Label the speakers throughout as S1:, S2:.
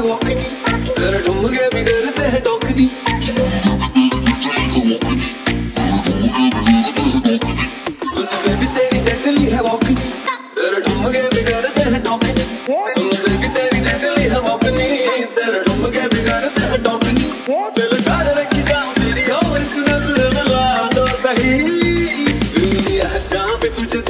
S1: वॉकनी हैं वॉकनी तेरे ठुमके भी सुन वॉकनी भी करते हैं टोकनी हो जहाँ पे तुझे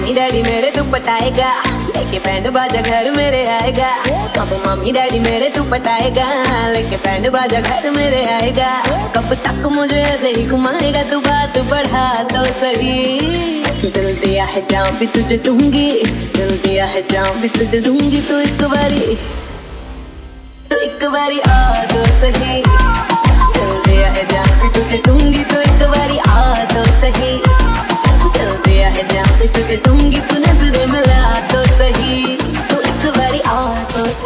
S2: मम्मी डैडी मेरे तू पटाएगा लेके बैंड बाजा घर मेरे आएगा। कब मम्मी डैडी मेरे तू पटाएगा लेके बैंड बाजा घर मेरे आएगा। कब तक मुझे ऐसे ही घुमाएगा? तू बात बढ़ा तो सही। दिल दिया है जान भी तुझे दूँगी। दिल दिया है जान भी तुझे दूँगी। तो एक बारी तो एक बारी आ तो सही।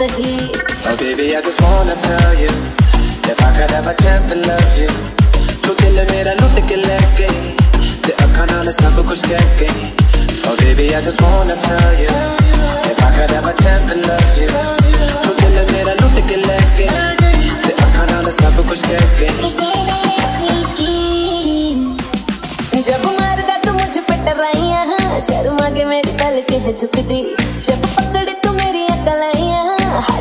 S2: तो सही
S1: Oh baby, I just wanna tell you If I could have a chance to love you तू दिल मेरा लुट के ले गई ते अखा नाल सब कुछ कह गई Oh baby, I just wanna tell you If I could have a chance to love you तू दिल मेरा लुट के ले गई ते अखा नाल सब कुछ कह गई
S2: जब मारदा तू मुझ पे टराइया शर्मा के मेरी तल के है झुकती जब पकड़े तू